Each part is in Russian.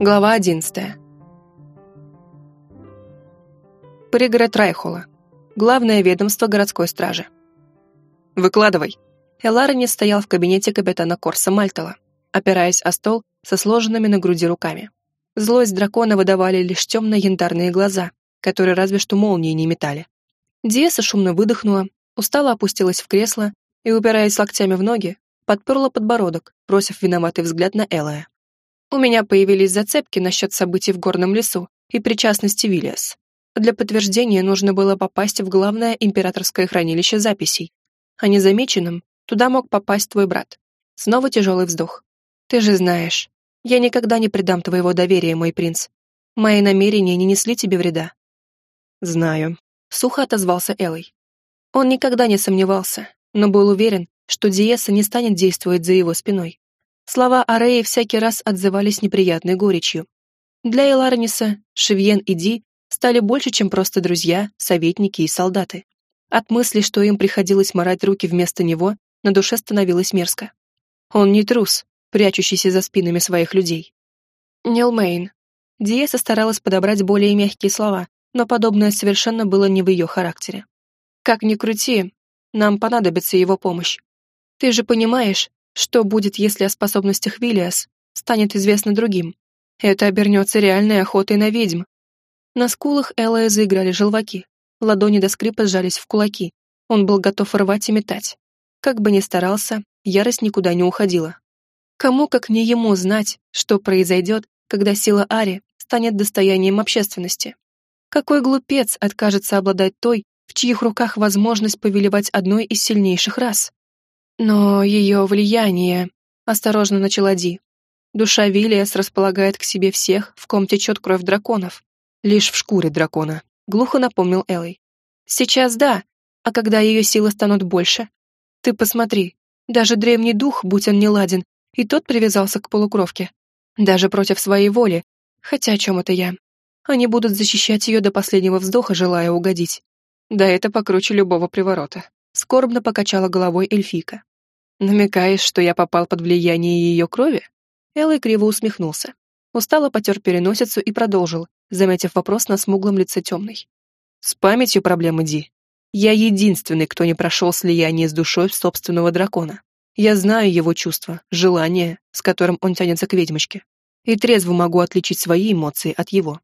Глава 11. Пригород Райхола. Главное ведомство городской стражи. «Выкладывай». Эларни стоял в кабинете капитана Корса Мальтала, опираясь о стол со сложенными на груди руками. Злость дракона выдавали лишь темно-янтарные глаза, которые разве что молнии не метали. Диеса шумно выдохнула, устало опустилась в кресло и, упираясь локтями в ноги, подперла подбородок, бросив виноватый взгляд на Элая. У меня появились зацепки насчет событий в горном лесу и причастности Виллиас. Для подтверждения нужно было попасть в главное императорское хранилище записей. А незамеченным туда мог попасть твой брат. Снова тяжелый вздох. Ты же знаешь, я никогда не предам твоего доверия, мой принц. Мои намерения не несли тебе вреда. Знаю. Сухо отозвался Элой. Он никогда не сомневался, но был уверен, что Диеса не станет действовать за его спиной. Слова Ареи всякий раз отзывались неприятной горечью. Для Эларниса Шевьен и Ди стали больше, чем просто друзья, советники и солдаты. От мысли, что им приходилось морать руки вместо него, на душе становилось мерзко. Он не трус, прячущийся за спинами своих людей. Нил Мейн. Диеса старалась подобрать более мягкие слова, но подобное совершенно было не в ее характере. Как ни крути, нам понадобится его помощь. Ты же понимаешь, что будет, если о способностях Виллиас станет известно другим? Это обернется реальной охотой на ведьм. На скулах Элая заиграли желваки. Ладони до скрипа сжались в кулаки. Он был готов рвать и метать. Как бы ни старался, ярость никуда не уходила. Кому, как не ему, знать, что произойдет, когда сила Ари станет достоянием общественности? Какой глупец откажется обладать той, в чьих руках возможность повелевать одной из сильнейших рас? Но ее влияние... Осторожно начала Ди. Душа Виллиас располагает к себе всех, в ком течет кровь драконов. Лишь в шкуре дракона, глухо напомнил Элой. Сейчас да, а когда ее силы станут больше? Ты посмотри, даже древний дух, будь он не ладен, и тот привязался к полукровке. Даже против своей воли, хотя о чем это я? Они будут защищать ее до последнего вздоха, желая угодить. Да это покруче любого приворота. Скорбно покачала головой эльфика. «Намекаешь, что я попал под влияние ее крови?» Элой криво усмехнулся. Устало потер переносицу и продолжил, заметив вопрос на смуглом лице темной. «С памятью проблемы, Ди. Я единственный, кто не прошел слияние с душой собственного дракона. Я знаю его чувства, желания, с которым он тянется к ведьмочке. И трезво могу отличить свои эмоции от его.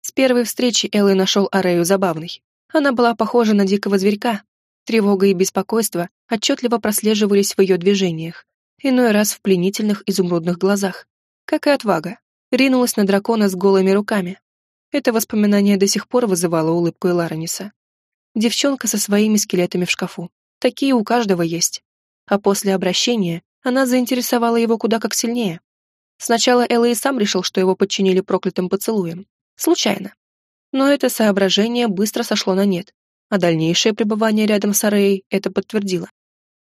С первой встречи Элой нашел Арею забавной. Она была похожа на дикого зверька, Тревога и беспокойство отчетливо прослеживались в ее движениях, иной раз в пленительных изумрудных глазах. Как и отвага, ринулась на дракона с голыми руками. Это воспоминание до сих пор вызывало улыбку Эларониса. Девчонка со своими скелетами в шкафу. Такие у каждого есть. А после обращения она заинтересовала его куда как сильнее. Сначала Элла и сам решил, что его подчинили проклятым поцелуем. Случайно. Но это соображение быстро сошло на нет, а дальнейшее пребывание рядом с Ареей это подтвердило.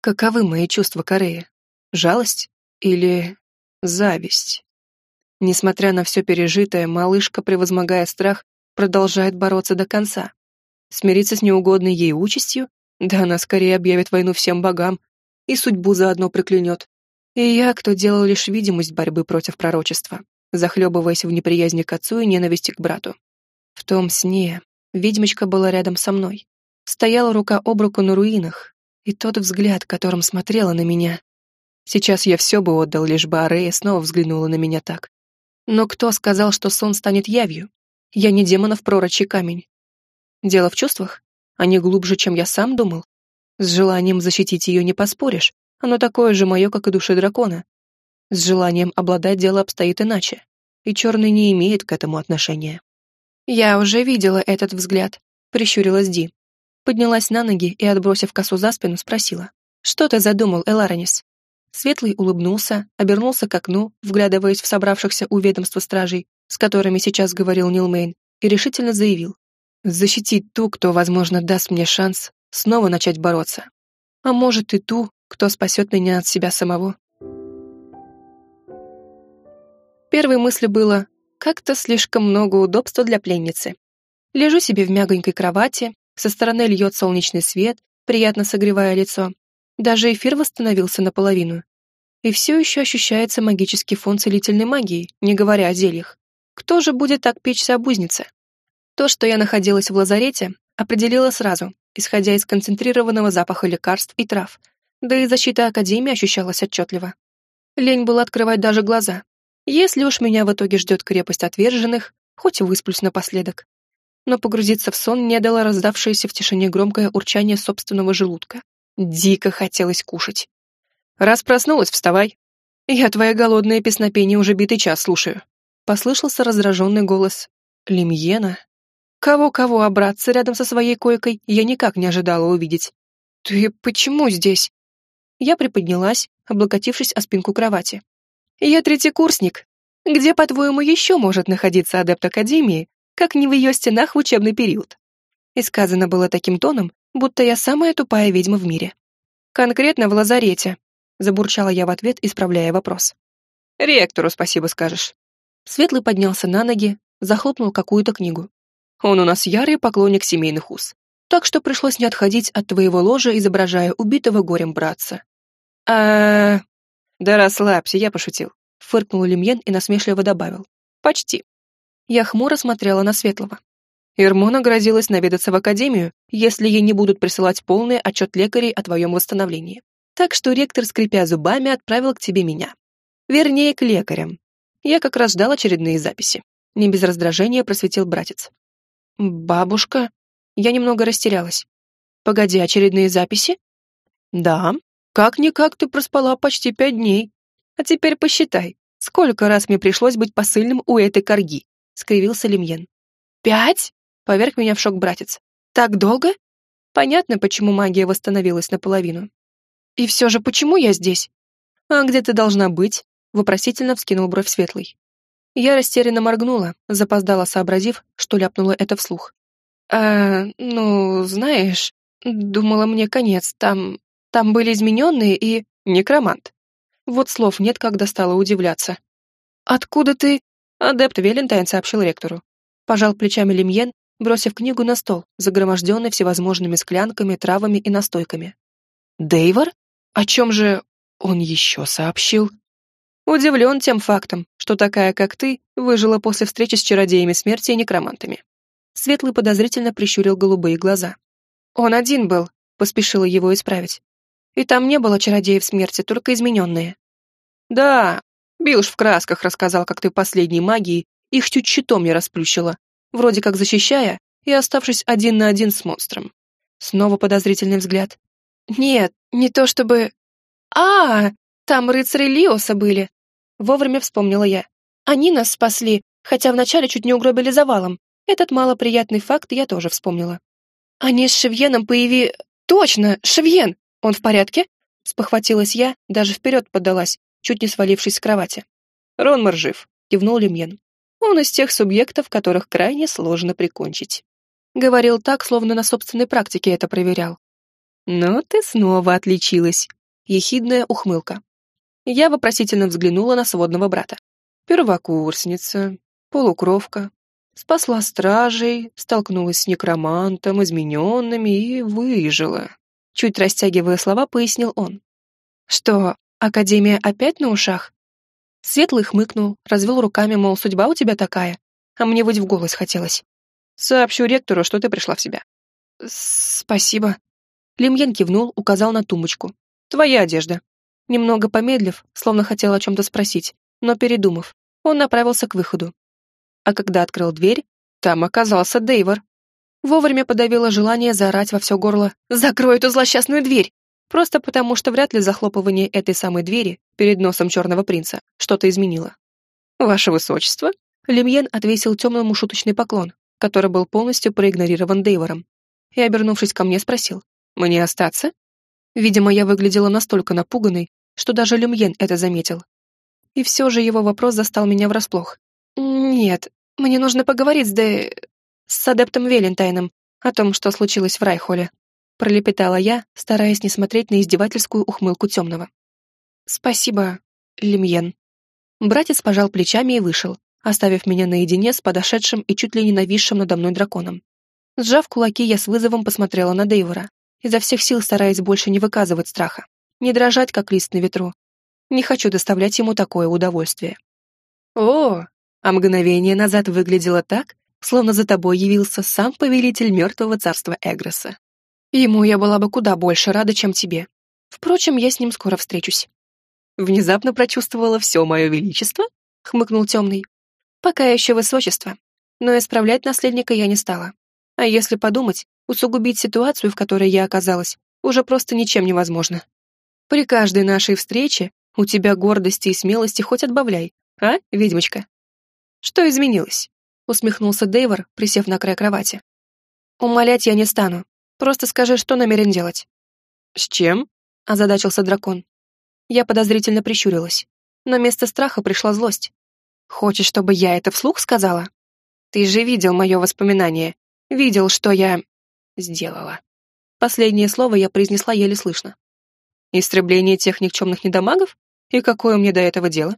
Каковы мои чувства к Арее? Жалость или зависть? Несмотря на все пережитое, малышка, превозмогая страх, продолжает бороться до конца. Смириться с неугодной ей участью? Да она скорее объявит войну всем богам и судьбу заодно проклянет. И я, кто делал лишь видимость борьбы против пророчества, захлебываясь в неприязни к отцу и ненависти к брату. В том сне Ведьмочка была рядом со мной. Стояла рука об руку на руинах, и тот взгляд, которым смотрела на меня. Сейчас я все бы отдал, лишь бы Арея снова взглянула на меня так. Но кто сказал, что сон станет явью? Я не демонов пророчий камень. Дело в чувствах? Они глубже, чем я сам думал. С желанием защитить ее не поспоришь. Оно такое же мое, как и души дракона. С желанием обладать дело обстоит иначе. И черный не имеет к этому отношения. «Я уже видела этот взгляд», — прищурилась Ди. Поднялась на ноги и, отбросив косу за спину, спросила. «Что ты задумал, Эларонис?» Светлый улыбнулся, обернулся к окну, вглядываясь в собравшихся у ведомства стражей, с которыми сейчас говорил Нил Мейн, и решительно заявил. «Защитить ту, кто, возможно, даст мне шанс снова начать бороться. А может и ту, кто спасет меня от себя самого». Первой мыслью было как-то слишком много удобства для пленницы. Лежу себе в мягонькой кровати, со стороны льет солнечный свет, приятно согревая лицо. Даже эфир восстановился наполовину. И все еще ощущается магический фон целительной магии, не говоря о зельях. Кто же будет так печься об узнице? То, что я находилась в лазарете, определила сразу, исходя из концентрированного запаха лекарств и трав, да и защита Академии ощущалась отчетливо. Лень было открывать даже глаза. Если уж меня в итоге ждет крепость отверженных, хоть и высплюсь напоследок. Но погрузиться в сон не дало раздавшееся в тишине громкое урчание собственного желудка. Дико хотелось кушать. «Раз проснулась, вставай. Я твое голодное песнопение уже битый час слушаю». Послышался раздраженный голос Лемьена. Кого-кого, братца рядом со своей койкой я никак не ожидала увидеть. «Ты почему здесь?» Я приподнялась, облокотившись о спинку кровати. «Я третий курсник. Где, по-твоему, еще может находиться адепт Академии, как не в ее стенах в учебный период?» И сказано было таким тоном, будто я самая тупая ведьма в мире. «Конкретно в лазарете», — забурчала я в ответ, исправляя вопрос. «Ректору спасибо скажешь». Светлый поднялся на ноги, захлопнул какую-то книгу. «Он у нас ярый поклонник семейных уз, так что пришлось не отходить от твоего ложа, изображая убитого горем братца а «Да расслабься, я пошутил», — фыркнул Лемьен и насмешливо добавил. «Почти». Я хмуро смотрела на Светлого. Ирмона грозилась наведаться в академию, если ей не будут присылать полный отчет лекарей о твоем восстановлении. Так что ректор, скрипя зубами, отправил к тебе меня. Вернее, к лекарям. Я как раз ждал очередные записи. Не без раздражения просветил братец. «Бабушка?» Я немного растерялась. «Погоди, очередные записи?» «Да, как-никак ты проспала почти пять дней. А теперь посчитай, сколько раз мне пришлось быть посыльным у этой корги?» — скривился Лемьен. «Пять?» — поверг меня в шок братец. «Так долго?» Понятно, почему магия восстановилась наполовину. «И все же, почему я здесь?» «А где ты должна быть?» — вопросительно вскинул бровь Светлый. Я растерянно моргнула, запоздала сообразив, что ляпнула это вслух. «А, ну, знаешь, думала мне конец, там там были измененные и некромант. Вот слов нет, когда стала удивляться. «Откуда ты?» Адепт Велентайн сообщил ректору. Пожал плечами Лемьен, бросив книгу на стол, загроможденный всевозможными склянками, травами и настойками. «Дейвор? О чем же он еще сообщил?» Удивлен тем фактом, что такая, как ты, выжила после встречи с чародеями смерти и некромантами. Светлый подозрительно прищурил голубые глаза. «Он один был», — поспешила его исправить. И там не было чародеев смерти, только измененные. Да, Билш в красках рассказал, как ты последней магией их чуть щитом не расплющила, вроде как защищая и оставшись один на один с монстром. Снова подозрительный взгляд. Нет, не то чтобы... А, там рыцари Лиоса были. Вовремя вспомнила я. Они нас спасли, хотя вначале чуть не угробили завалом. Этот малоприятный факт я тоже вспомнила. Они с Шевьеном появи... Точно, Шевьен! «Он в порядке?» — спохватилась я, даже вперед подалась, чуть не свалившись с кровати. «Ронмар жив», — кивнул Лемьен. «Он из тех субъектов, которых крайне сложно прикончить». Говорил так, словно на собственной практике это проверял. «Но ты снова отличилась», — ехидная ухмылка. Я вопросительно взглянула на сводного брата. Первокурсница, полукровка, спасла стражей, столкнулась с некромантом, измененными и выжила. Чуть растягивая слова, пояснил он. «Что, Академия опять на ушах?» Светлый хмыкнул, развел руками, мол, судьба у тебя такая, а мне вот в голос хотелось. «Сообщу ректору, что ты пришла в себя». «Спасибо». Лемьен кивнул, указал на тумбочку. «Твоя одежда». Немного помедлив, словно хотел о чем-то спросить, но передумав, он направился к выходу. А когда открыл дверь, там оказался Дейвор. Вовремя подавила желание заорать во все горло «Закрой эту злосчастную дверь!» Просто потому, что вряд ли захлопывание этой самой двери перед носом черного принца что-то изменило. «Ваше высочество!» Лемьен отвесил темному шуточный поклон, который был полностью проигнорирован Дейвором, и, обернувшись ко мне, спросил «Мне остаться?» Видимо, я выглядела настолько напуганной, что даже Люмьен это заметил. И все же его вопрос застал меня врасплох. «Нет, мне нужно поговорить с Дэ с адептом Велентайном о том, что случилось в Райхоле», пролепетала я, стараясь не смотреть на издевательскую ухмылку темного. «Спасибо, Лемьен». Братец пожал плечами и вышел, оставив меня наедине с подошедшим и чуть ли не надо мной драконом. Сжав кулаки, я с вызовом посмотрела на Дейвора, изо всех сил стараясь больше не выказывать страха, не дрожать, как лист на ветру. Не хочу доставлять ему такое удовольствие. О, а мгновение назад выглядело так, словно за тобой явился сам повелитель мертвого царства Эгроса. Ему я была бы куда больше рада, чем тебе. Впрочем, я с ним скоро встречусь. Внезапно прочувствовала все мое величество? Хмыкнул темный. Пока еще высочество. Но исправлять наследника я не стала. А если подумать, усугубить ситуацию, в которой я оказалась, уже просто ничем невозможно. При каждой нашей встрече у тебя гордости и смелости хоть отбавляй, а, ведьмочка? Что изменилось? Усмехнулся Дейвор, присев на край кровати. Умолять я не стану. Просто скажи, что намерен делать. С чем? Озадачился дракон. Я подозрительно прищурилась. Но вместо страха пришла злость. Хочешь, чтобы я это вслух сказала? Ты же видел мое воспоминание. Видел, что я... сделала. Последнее слово я произнесла еле слышно. Истребление тех никчемных недомагов? И какое мне до этого дело?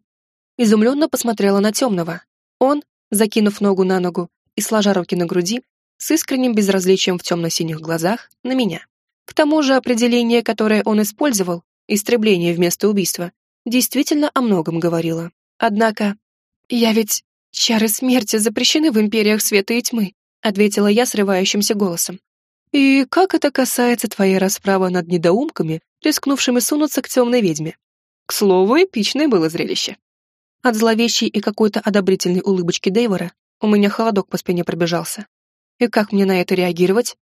Изумленно посмотрела на темного. Он, закинув ногу на ногу и сложа руки на груди, с искренним безразличием в темно-синих глазах, на меня. К тому же определение, которое он использовал, истребление вместо убийства, действительно о многом говорило. Однако, я ведь... Чары смерти запрещены в империях света и тьмы, ответила я срывающимся голосом. И как это касается твоей расправы над недоумками, рискнувшими сунуться к темной ведьме? К слову, эпичное было зрелище. От зловещей и какой-то одобрительной улыбочки Дейвора у меня холодок по спине пробежался. И как мне на это реагировать?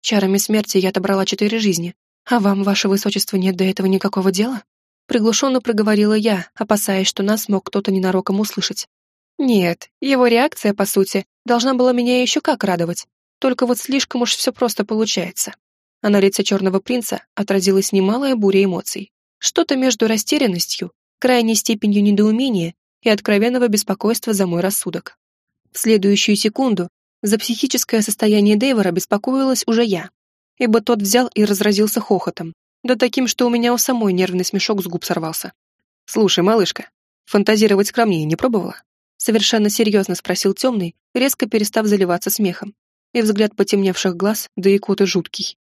Чарами смерти я отобрала четыре жизни, а вам, ваше высочество, нет до этого никакого дела? Приглушенно проговорила я, опасаясь, что нас мог кто-то ненароком услышать. Нет, его реакция, по сути, должна была меня еще как радовать. Только вот слишком уж все просто получается. А на лице черного принца отразилась немалая буря эмоций. Что-то между растерянностью, крайней степенью недоумения и откровенного беспокойства за мой рассудок. В следующую секунду за психическое состояние Дейвора беспокоилась уже я, ибо тот взял и разразился хохотом, да таким, что у меня у самой нервный смешок с губ сорвался. «Слушай, малышка, фантазировать скромнее не пробовала?» Совершенно серьезно спросил темный, резко перестав заливаться смехом. И взгляд потемневших глаз, да и коты жуткий.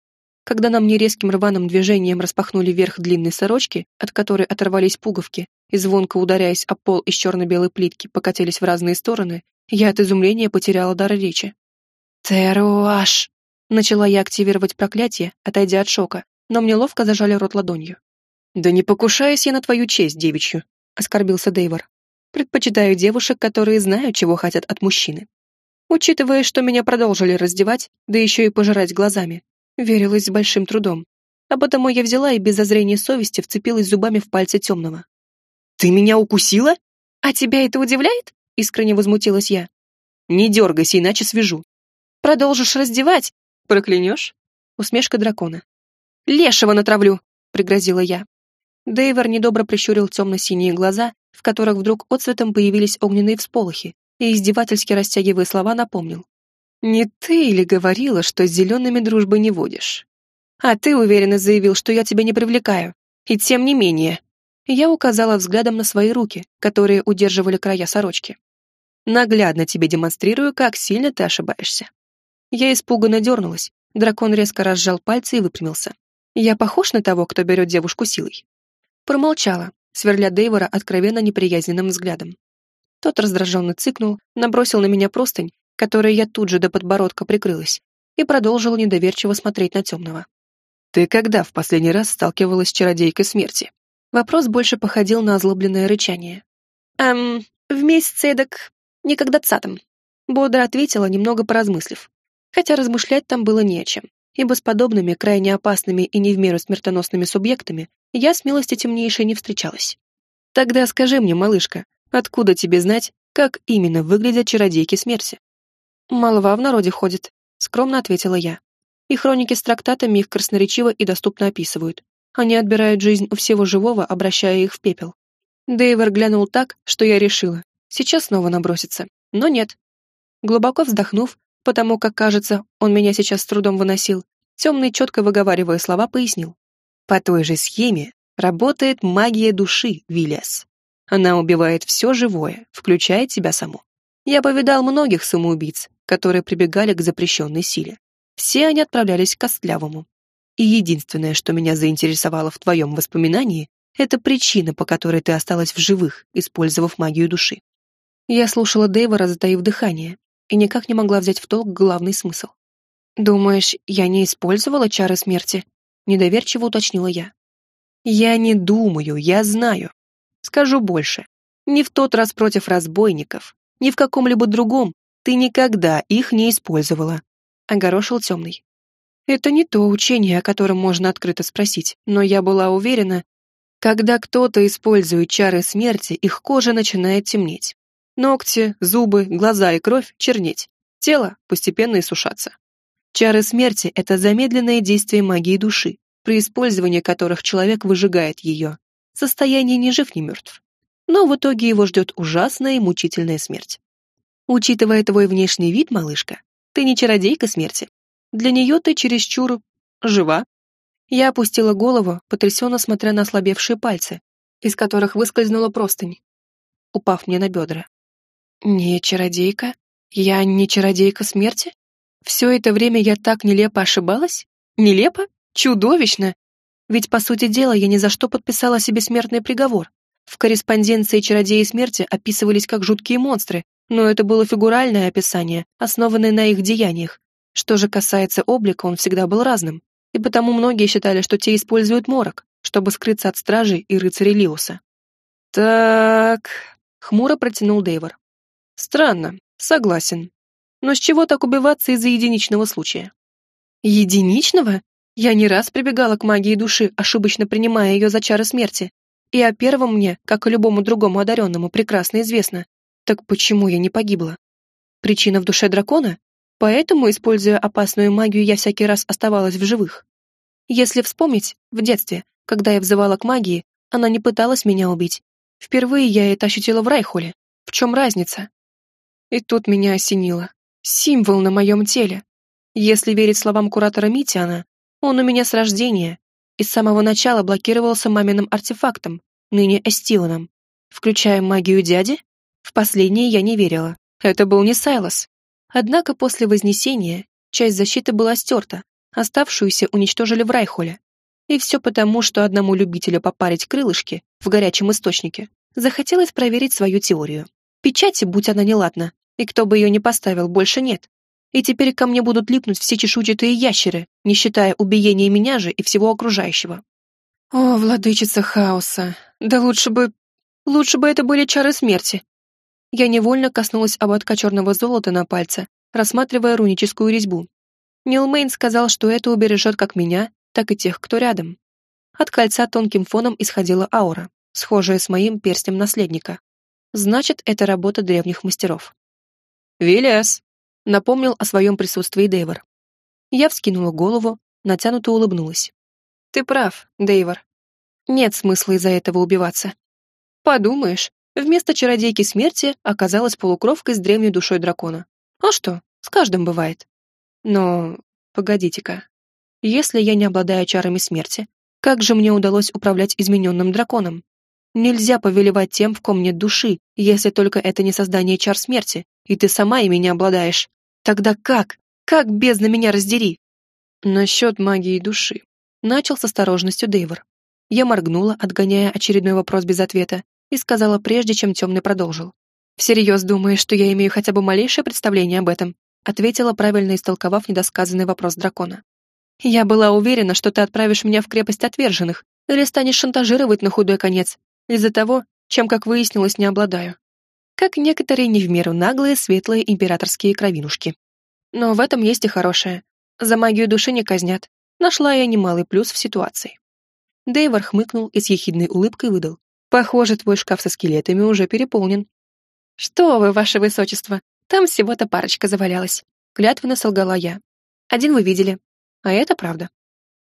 Когда на мне резким рваным движением распахнули верх длинной сорочки, от которой оторвались пуговки, и звонко ударяясь о пол из черно-белой плитки, покатились в разные стороны, я от изумления потеряла дар речи. «Теруаш!» Начала я активировать проклятие, отойдя от шока, но мне ловко зажали рот ладонью. «Да не покушаюсь я на твою честь, девичью», — оскорбился Дейвор. «Предпочитаю девушек, которые знают, чего хотят от мужчины. Учитывая, что меня продолжили раздевать, да еще и пожирать глазами, верилась с большим трудом. А потому я взяла и без зазрения совести вцепилась зубами в пальцы темного. «Ты меня укусила? А тебя это удивляет?» — искренне возмутилась я. «Не дергайся, иначе свяжу». «Продолжишь раздевать?» «Проклянешь?» Усмешка дракона. «Лешего натравлю!» — пригрозила я. Дейвор недобро прищурил темно-синие глаза, в которых вдруг отцветом появились огненные всполохи, и издевательски растягивая слова напомнил. «Не ты ли говорила, что с зелеными дружбы не водишь? А ты уверенно заявил, что я тебя не привлекаю. И тем не менее...» Я указала взглядом на свои руки, которые удерживали края сорочки. «Наглядно тебе демонстрирую, как сильно ты ошибаешься». Я испуганно дернулась. Дракон резко разжал пальцы и выпрямился. «Я похож на того, кто берет девушку силой?» Промолчала, сверля Дейвора откровенно неприязненным взглядом. Тот раздраженно цыкнул, набросил на меня простынь, которой я тут же до подбородка прикрылась, и продолжил недоверчиво смотреть на темного. «Ты когда в последний раз сталкивалась с чародейкой смерти?» Вопрос больше походил на озлобленное рычание. «Эм, в месяц эдак, никогда цатом», — бодро ответила, немного поразмыслив. Хотя размышлять там было не о чем, ибо с подобными, крайне опасными и не в меру смертоносными субъектами я с милости темнейшей не встречалась. «Тогда скажи мне, малышка, Откуда тебе знать, как именно выглядят чародейки смерти? Молва в народе ходит, скромно ответила я. И хроники с трактатами их красноречиво и доступно описывают. Они отбирают жизнь у всего живого, обращая их в пепел. Дейвер глянул так, что я решила. Сейчас снова набросится. Но нет. Глубоко вздохнув, потому как, кажется, он меня сейчас с трудом выносил, темный, четко выговаривая слова, пояснил. По той же схеме работает магия души, Виллиас. Она убивает все живое, включая тебя саму. Я повидал многих самоубийц, которые прибегали к запрещенной силе. Все они отправлялись к Костлявому. И единственное, что меня заинтересовало в твоем воспоминании, Это причина, по которой ты осталась в живых, использовав магию души. Я слушала Дэйвора, затаив дыхание, и никак не могла взять в толк главный смысл. «Думаешь, я не использовала чары смерти?» — недоверчиво уточнила я. «Я не думаю, я знаю. Скажу больше. Ни в тот раз против разбойников, ни в каком-либо другом ты никогда их не использовала», — огорошил темный. Это не то учение, о котором можно открыто спросить, но я была уверена, когда кто-то использует чары смерти, их кожа начинает темнеть. Ногти, зубы, глаза и кровь чернеть. Тело постепенно иссушаться. Чары смерти — это замедленное действие магии души, при использовании которых человек выжигает ее. Состояние ни жив, ни мертв. Но в итоге его ждет ужасная и мучительная смерть. Учитывая твой внешний вид, малышка, ты не чародейка смерти. Для нее ты чересчур жива я опустила голову, потрясенно смотря на ослабевшие пальцы, из которых выскользнула простынь, упав мне на бедра. «Не чародейка? Я не чародейка смерти? Все это время я так нелепо ошибалась? Нелепо? Чудовищно! Ведь, по сути дела, я ни за что подписала себе смертный приговор. В корреспонденции чародеи смерти описывались как жуткие монстры, но это было фигуральное описание, основанное на их деяниях. Что же касается облика, он всегда был разным и потому многие считали, что те используют морок, чтобы скрыться от стражей и рыцарей Лиуса. «Так...» — хмуро протянул Дейвор. «Странно, согласен. Но с чего так убиваться из-за единичного случая?» «Единичного? Я не раз прибегала к магии души, ошибочно принимая ее за чары смерти. И о первом мне, как и любому другому одаренному, прекрасно известно. Так почему я не погибла? Причина в душе дракона? Поэтому, используя опасную магию, я всякий раз оставалась в живых. Если вспомнить, в детстве, когда я взывала к магии, она не пыталась меня убить. Впервые я это ощутила в Райхоле. В чем разница? И тут меня осенило. Символ на моем теле. Если верить словам куратора Митиана, он у меня с рождения и с самого начала блокировался маминым артефактом, ныне Эстионом. Включая магию дяди? В последнее я не верила. Это был не Сайлос. Однако после Вознесения часть защиты была стерта, оставшуюся уничтожили в Райхоле. И все потому, что одному любителю попарить крылышки в горячем источнике захотелось проверить свою теорию. Печати, будь она неладна, и кто бы ее ни поставил, больше нет. И теперь ко мне будут липнуть все чешуйчатые ящеры, не считая убиения меня же и всего окружающего. О, владычица хаоса, да лучше бы... Лучше бы это были чары смерти, я невольно коснулась ободка черного золота на пальце, рассматривая руническую резьбу. Нил Мейн сказал, что это убережет как меня, так и тех, кто рядом. От кольца тонким фоном исходила аура, схожая с моим перстнем наследника. Значит, это работа древних мастеров. «Виллиас!» — напомнил о своем присутствии Дейвор. Я вскинула голову, натянуто улыбнулась. «Ты прав, Дейвор. Нет смысла из-за этого убиваться. Подумаешь, Вместо чародейки смерти оказалась полукровкой с древней душой дракона. А что, с каждым бывает. Но, погодите-ка. Если я не обладаю чарами смерти, как же мне удалось управлять измененным драконом? Нельзя повелевать тем, в ком нет души, если только это не создание чар смерти, и ты сама ими не обладаешь. Тогда как? Как бездна меня раздери? Насчет магии души. Начал с осторожностью Дейвор. Я моргнула, отгоняя очередной вопрос без ответа, и сказала прежде, чем темный продолжил. «Всерьез думаешь, что я имею хотя бы малейшее представление об этом?» ответила, правильно истолковав недосказанный вопрос дракона. «Я была уверена, что ты отправишь меня в крепость отверженных или станешь шантажировать на худой конец из-за того, чем, как выяснилось, не обладаю. Как некоторые не в меру наглые, светлые императорские кровинушки. Но в этом есть и хорошее. За магию души не казнят. Нашла я немалый плюс в ситуации». Дейвор хмыкнул и с ехидной улыбкой выдал. Похоже, твой шкаф со скелетами уже переполнен. Что вы, ваше высочество, там всего-то парочка завалялась. Клятвенно солгала я. Один вы видели. А это правда.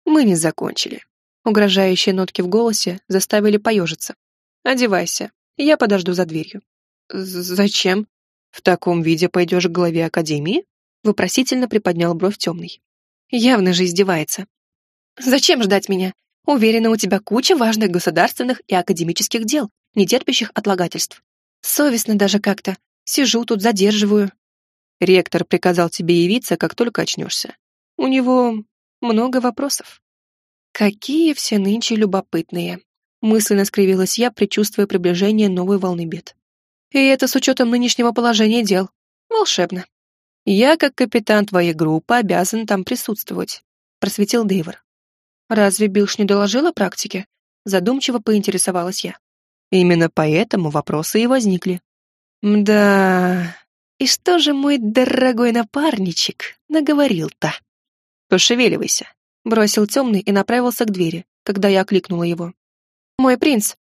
Мы не закончили. Угрожающие нотки в голосе заставили поежиться. Одевайся, я подожду за дверью. Зачем? В таком виде пойдешь к главе академии? Вопросительно приподнял бровь темный. Явно же издевается. Зачем ждать меня? Уверена, у тебя куча важных государственных и академических дел, не терпящих отлагательств. Совестно даже как-то. Сижу тут, задерживаю. Ректор приказал тебе явиться, как только очнешься. У него много вопросов. Какие все нынче любопытные. Мысленно скривилась я, предчувствуя приближение новой волны бед. И это с учетом нынешнего положения дел. Волшебно. Я, как капитан твоей группы, обязан там присутствовать, просветил Дейвор. Разве Билш не доложил о практике? Задумчиво поинтересовалась я. Именно поэтому вопросы и возникли. Да, и что же мой дорогой напарничек наговорил-то? Пошевеливайся, бросил темный и направился к двери, когда я окликнула его. «Мой принц!»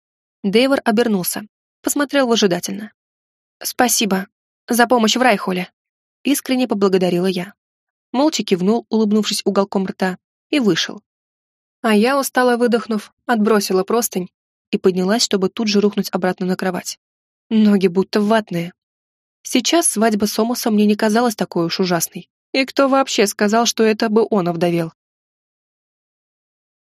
Дейвор обернулся, посмотрел выжидательно. «Спасибо за помощь в Райхоле!» Искренне поблагодарила я. Молча кивнул, улыбнувшись уголком рта, и вышел. А я, устало выдохнув, отбросила простынь и поднялась, чтобы тут же рухнуть обратно на кровать. Ноги будто ватные. Сейчас свадьба Сомуса мне не казалась такой уж ужасной. И кто вообще сказал, что это бы он овдовел?